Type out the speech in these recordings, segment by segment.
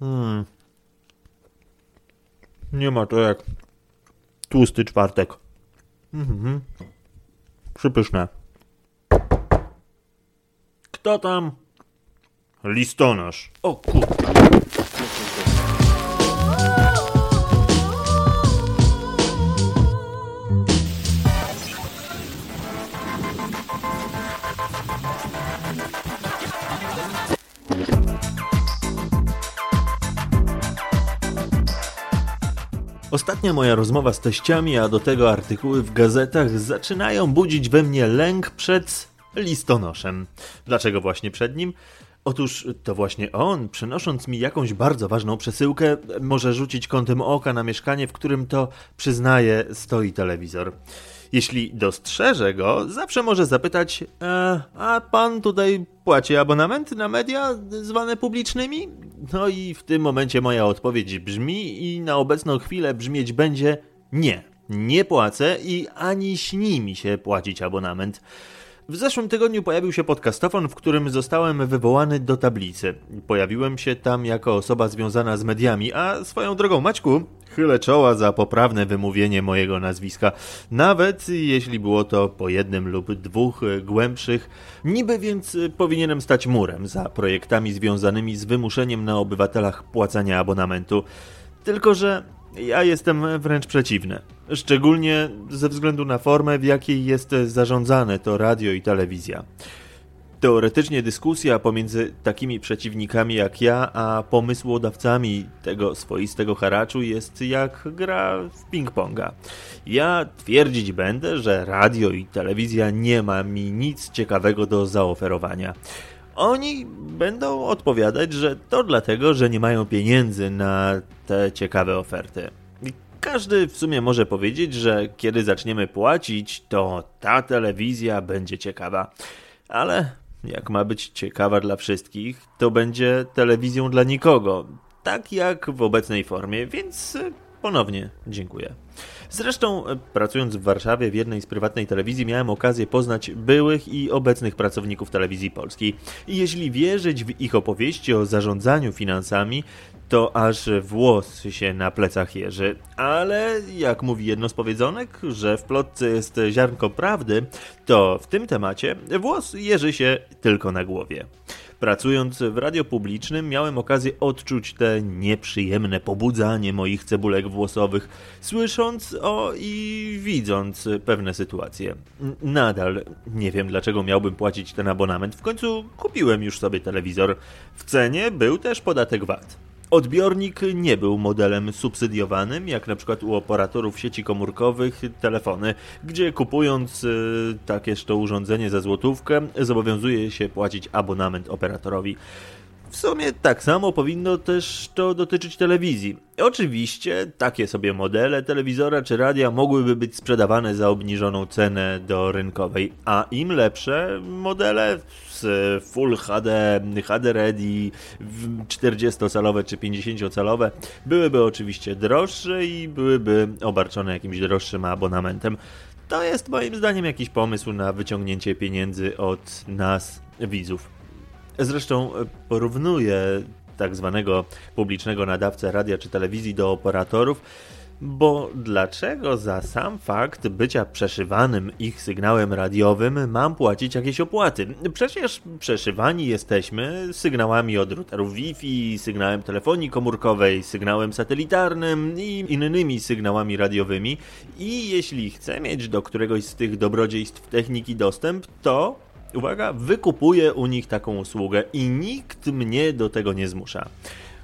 Hmm. Nie ma to jak tłusty czwartek. Mhm. Przypyszne. Kto tam? Listonosz. O kurwa. Ostatnia moja rozmowa z teściami, a do tego artykuły w gazetach zaczynają budzić we mnie lęk przed listonoszem. Dlaczego właśnie przed nim? Otóż to właśnie on, przynosząc mi jakąś bardzo ważną przesyłkę, może rzucić kątem oka na mieszkanie, w którym to, przyznaję, stoi telewizor. Jeśli dostrzeże go, zawsze może zapytać: e, A pan tutaj płaci abonament na media zwane publicznymi? No i w tym momencie moja odpowiedź brzmi i na obecną chwilę brzmieć będzie: Nie, nie płacę i ani śni mi się płacić abonament. W zeszłym tygodniu pojawił się podcastofon, w którym zostałem wywołany do tablicy. Pojawiłem się tam jako osoba związana z mediami, a swoją drogą Maćku, chylę czoła za poprawne wymówienie mojego nazwiska. Nawet jeśli było to po jednym lub dwóch głębszych, niby więc powinienem stać murem za projektami związanymi z wymuszeniem na obywatelach płacenia abonamentu. Tylko, że ja jestem wręcz przeciwny. Szczególnie ze względu na formę, w jakiej jest zarządzane to radio i telewizja. Teoretycznie dyskusja pomiędzy takimi przeciwnikami jak ja, a pomysłodawcami tego swoistego haraczu jest jak gra w ping-ponga. Ja twierdzić będę, że radio i telewizja nie ma mi nic ciekawego do zaoferowania. Oni będą odpowiadać, że to dlatego, że nie mają pieniędzy na te ciekawe oferty. Każdy w sumie może powiedzieć, że kiedy zaczniemy płacić, to ta telewizja będzie ciekawa. Ale jak ma być ciekawa dla wszystkich, to będzie telewizją dla nikogo. Tak jak w obecnej formie, więc ponownie dziękuję. Zresztą, e, pracując w Warszawie w jednej z prywatnej telewizji, miałem okazję poznać byłych i obecnych pracowników telewizji polskiej. I jeśli wierzyć w ich opowieści o zarządzaniu finansami, to aż włos się na plecach jeży. Ale jak mówi jedno z powiedzonek, że w plotce jest ziarnko prawdy, to w tym temacie włos jeży się tylko na głowie. Pracując w radio publicznym miałem okazję odczuć te nieprzyjemne pobudzanie moich cebulek włosowych, słysząc o i widząc pewne sytuacje. Nadal nie wiem dlaczego miałbym płacić ten abonament, w końcu kupiłem już sobie telewizor. W cenie był też podatek VAT. Odbiornik nie był modelem subsydiowanym, jak na przykład u operatorów sieci komórkowych telefony, gdzie kupując y, takież to urządzenie za złotówkę, zobowiązuje się płacić abonament operatorowi. W sumie tak samo powinno też to dotyczyć telewizji. Oczywiście takie sobie modele telewizora czy radia mogłyby być sprzedawane za obniżoną cenę do rynkowej, a im lepsze modele z Full HD, HD Ready, 40-calowe czy 50-calowe byłyby oczywiście droższe i byłyby obarczone jakimś droższym abonamentem. To jest moim zdaniem jakiś pomysł na wyciągnięcie pieniędzy od nas, widzów. Zresztą porównuję tak zwanego publicznego nadawcę radia czy telewizji do operatorów, bo dlaczego za sam fakt bycia przeszywanym ich sygnałem radiowym mam płacić jakieś opłaty? Przecież przeszywani jesteśmy sygnałami od routerów Wi-Fi, sygnałem telefonii komórkowej, sygnałem satelitarnym i innymi sygnałami radiowymi i jeśli chcę mieć do któregoś z tych dobrodziejstw techniki dostęp, to uwaga, wykupuję u nich taką usługę i nikt mnie do tego nie zmusza.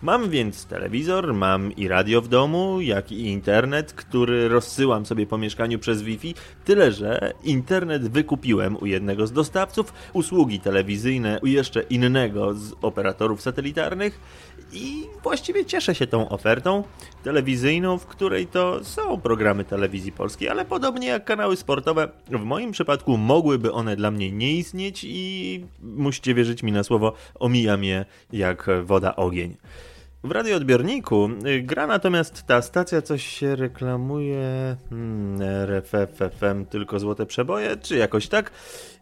Mam więc telewizor, mam i radio w domu, jak i internet, który rozsyłam sobie po mieszkaniu przez Wi-Fi, tyle że internet wykupiłem u jednego z dostawców, usługi telewizyjne u jeszcze innego z operatorów satelitarnych i właściwie cieszę się tą ofertą telewizyjną, w której to są programy telewizji polskiej, ale podobnie jak kanały sportowe, w moim przypadku mogłyby one dla mnie nie istnieć i musicie wierzyć mi na słowo, omijam je jak woda ogień. W radioodbiorniku y, gra natomiast ta stacja coś się reklamuje hmm, RFFFM tylko złote przeboje, czy jakoś tak.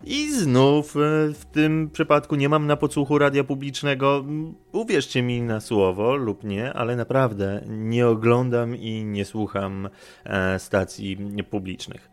I znów y, w tym przypadku nie mam na podsłuchu radia publicznego. Uwierzcie mi na słowo lub nie, ale naprawdę nie oglądam i nie słucham e, stacji publicznych.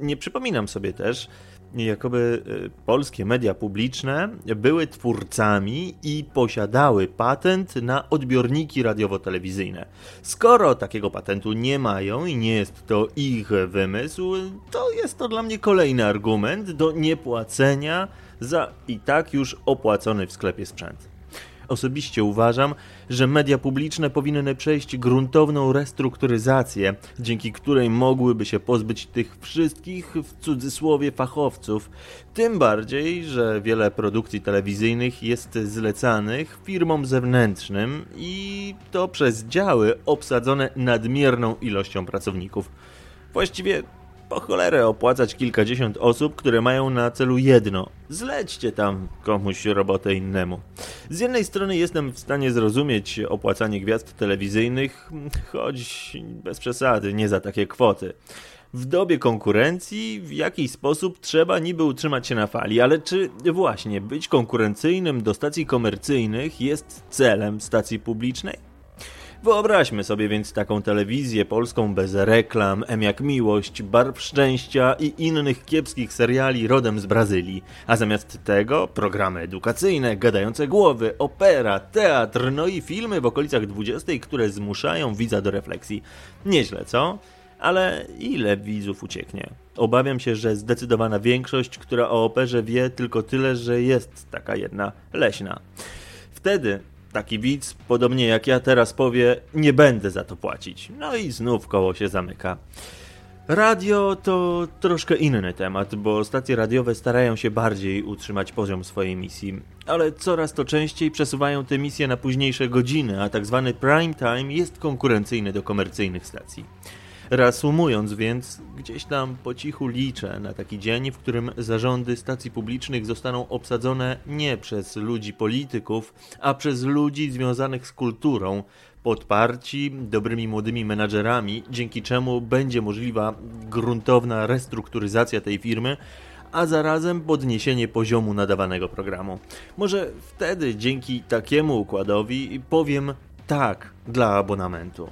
Nie przypominam sobie też, jakoby e, polskie media publiczne były twórcami i posiadały patent na odbiorniki radiowo-telewizyjne. Skoro takiego patentu nie mają i nie jest to ich wymysł, to jest to dla mnie kolejny argument do niepłacenia za i tak już opłacony w sklepie sprzęt. Osobiście uważam, że media publiczne powinny przejść gruntowną restrukturyzację, dzięki której mogłyby się pozbyć tych wszystkich w cudzysłowie fachowców. Tym bardziej, że wiele produkcji telewizyjnych jest zlecanych firmom zewnętrznym i to przez działy obsadzone nadmierną ilością pracowników. Właściwie po cholerę opłacać kilkadziesiąt osób, które mają na celu jedno. Zlećcie tam komuś robotę innemu. Z jednej strony jestem w stanie zrozumieć opłacanie gwiazd telewizyjnych, choć bez przesady, nie za takie kwoty. W dobie konkurencji w jakiś sposób trzeba niby utrzymać się na fali, ale czy właśnie być konkurencyjnym do stacji komercyjnych jest celem stacji publicznej? Wyobraźmy sobie więc taką telewizję polską bez reklam, M jak miłość, barw szczęścia i innych kiepskich seriali rodem z Brazylii. A zamiast tego programy edukacyjne, gadające głowy, opera, teatr, no i filmy w okolicach 20, które zmuszają widza do refleksji. Nieźle, co? Ale ile widzów ucieknie? Obawiam się, że zdecydowana większość, która o operze wie tylko tyle, że jest taka jedna leśna. Wtedy Taki widz, podobnie jak ja teraz powie, nie będę za to płacić. No i znów koło się zamyka. Radio to troszkę inny temat, bo stacje radiowe starają się bardziej utrzymać poziom swojej misji, ale coraz to częściej przesuwają te misje na późniejsze godziny, a tak zwany prime time jest konkurencyjny do komercyjnych stacji. Reasumując więc, gdzieś tam po cichu liczę na taki dzień, w którym zarządy stacji publicznych zostaną obsadzone nie przez ludzi polityków, a przez ludzi związanych z kulturą, podparci dobrymi młodymi menadżerami, dzięki czemu będzie możliwa gruntowna restrukturyzacja tej firmy, a zarazem podniesienie poziomu nadawanego programu. Może wtedy dzięki takiemu układowi powiem tak dla abonamentu.